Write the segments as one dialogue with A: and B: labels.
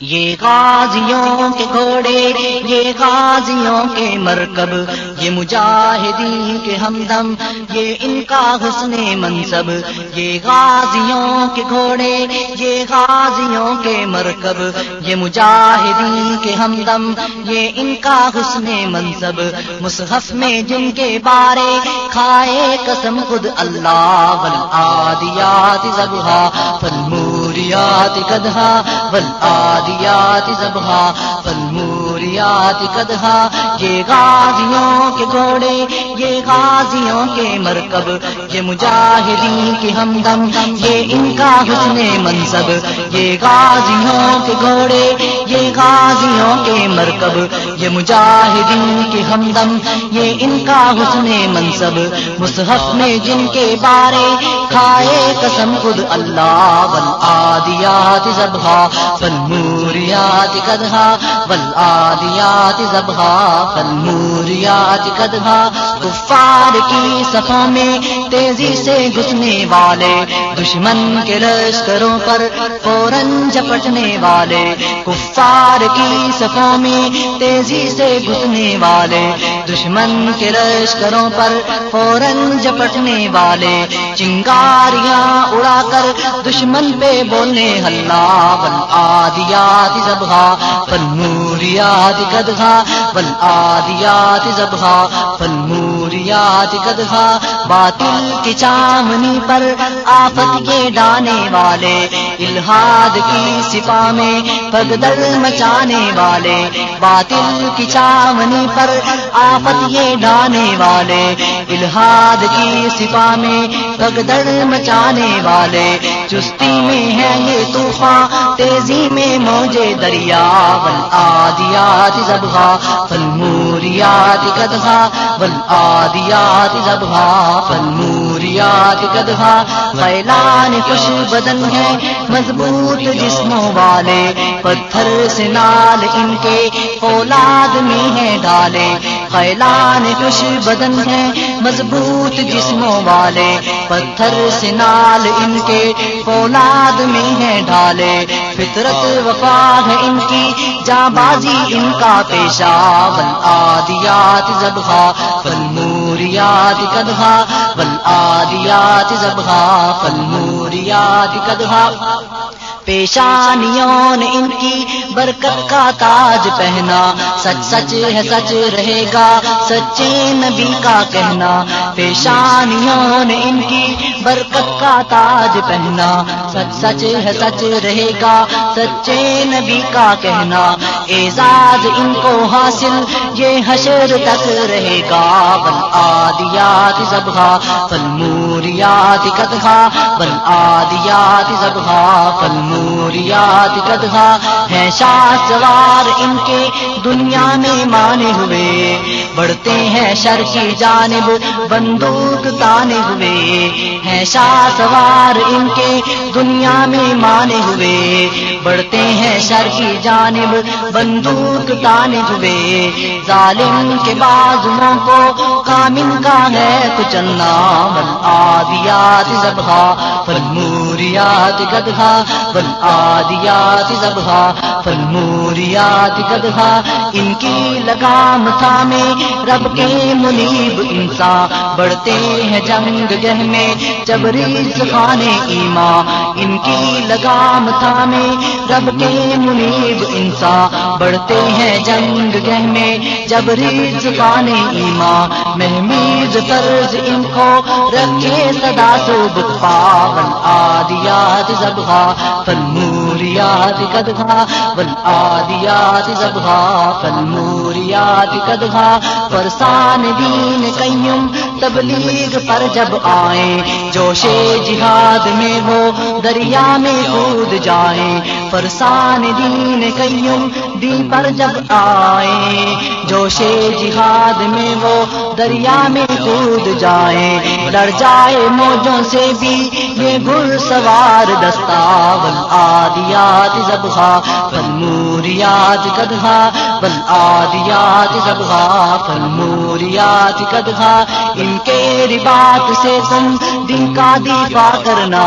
A: یہ غازیوں کے گھوڑے، یہ غازیوں کے مرکب، یہ مجاہدین کے ہمدم، یہ ان کا حسن منصب، یہ غازیوں کے گھوڑے، یہ غازیوں کے مرکب، یہ مجاہدین کے ہمدم، یہ ان کا حسن منصب۔ مصحف میں جن کے بارے کھائے قسم خود اللہ والآدیات زبہا قدہا والآدیات آدیات زبہ فلموریات کدہا یہ غازیوں کے گھوڑے، یہ غازیوں کے مرکب، یہ مجاہدین کی ہمدم، یہ ان کا حسن منصب، یہ غازیوں کے گھوڑے، یہ غازیوں کے مرکب، یہ مجاہدین کی ہمدم، یہ ان کا حسن منصب، مصحف میں جن کے بارے کھائے قسم خود اللہ بل آدیات زبہ فلمور فلموریات کدھا بل آدیات زبہ فلموریات کدھا کفار کی صفوں میں تیزی سے گھسنے والے، دشمن کے لشکروں پر فوراً جپٹنے والے، کفار کی صفوں میں تیزی سے گھسنے والے، دشمن کے لشکروں پر فوراً جپٹنے والے، چنگاریاں اڑا کر دشمن پہ بولنے، اللہ بل آدیا زبہ فلموریات کدھا بل آدیات زبہ فلموریات کدھا باطل کی چامنی پر آفت کے ڈانے والے، الہاد کی سپا میں پگدل مچانے والے، باطل کی چامنی پر آفت یہ ڈانے والے، الہاد کی سپا میں پگدل مچانے والے، چستی میں ہے یہ طوفان، تیزی میں مجھے دریا بل آدیات زبہ فلموریات کدھا بل آدیات زبہ فلموریات کدھا فیلان خوش بدن ہے مضبوط جسموں والے، پتھر سے نال ان کے اولاد میں ہے ڈالے۔ خیلان خوش بدن ہے مضبوط جسموں والے۔ پتھر سے نال ان کے اولاد میں ہے ڈالے فطرت وفا ہے ان کی، جاں بازی ان کا پیشہ۔ بل آدیات زبہ فلموریات کدھا بل آدیات زبہ فلموریات کدھا پیشانیوں نے ان کی برکت کا تاج پہنا۔ سچ سچ ہے سچ رہے گا سچے نبی کا کہنا۔ پیشانیوں نے ان کی برکت کا تاج پہنا۔ سچ سچ ہے سچ رہے گا سچے نبی کا کہنا۔ اعزاز ان کو حاصل، یہ حشر تک رہے گا۔ بل آدیات زبہ فلموریات کدھا؟ بل آدیات زبہ فلموریات کدھا ہے شاہ سوار ان کے دنیا میں مانے ہوئے۔ بڑھتے ہیں شر کی جانب، بندوق تانے ہوئے۔ ہیں شاہ سوار ان کے دنیا میں مانے ہوئے۔ بڑھتے ہیں شر کی جانب، بندوق تانے ہوئے۔ ظالم کے بازو کو کامن کا ہے کچلنا بل آدیات زبہ فلموریات گدھا بل آدیات زبہ فلموریات گدھا۔ ان کی لگام تھامے رب کے منیب انسان بڑھتے ہیں جنگ گہ میں جبریز خانے ایما۔ ان کی لگام تھامے رب کے منیب انسان بڑھتے ہیں جنگ گہ میں جبریز خانے ایما محمیز طرز ان کو رکھے صدا سو پاون آدیات زبہ فلموریات کدھا بل آدیات زبہ فلموریات کدھا فرسان دین قیم تبلیغ پر جب آئیں، جوش جہاد میں وہ دریا میں کود جائیں۔ فرسان دین قیم دین پر جب آئے جوش جہاد میں وہ دریا میں کود جائیں ڈر جائے موجوں سے بھی۔ یہ گھر سوار دستاول آدیات زبہ پل موریات کدھا بل آدیات زبہ پل موریات کدھا ان کے ربات سے تم دن کا دفاع کرنا،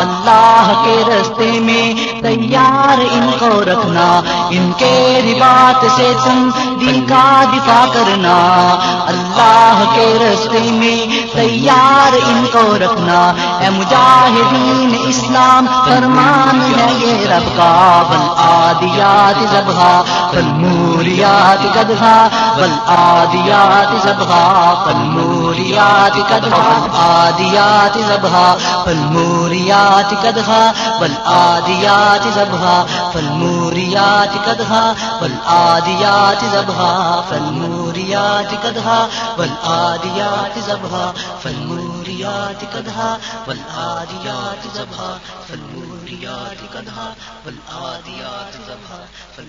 A: اللہ کے رستے میں تیار ان کو رکھنا۔ ان کے ربات سے تم دن کا دفاع کرنا اللہ کے رستے میں تیار ان کو رکھنا۔ اے مجاہدین اسلام، فرمان ہے یہ رب کا۔ بل آدیات زبہ بل موریات گدھا بل آدیات زبہ بل موریات گدھا آدیات زبہ بل موریات گدھا بل آدیات زبہ فل موریات کدھا بل آدیات زبہ فل موریات بل آدیات زبہ فل موریات کدھا بل آدیات زبہ فالموريات موریات کدھا بل آدیات زبہ فل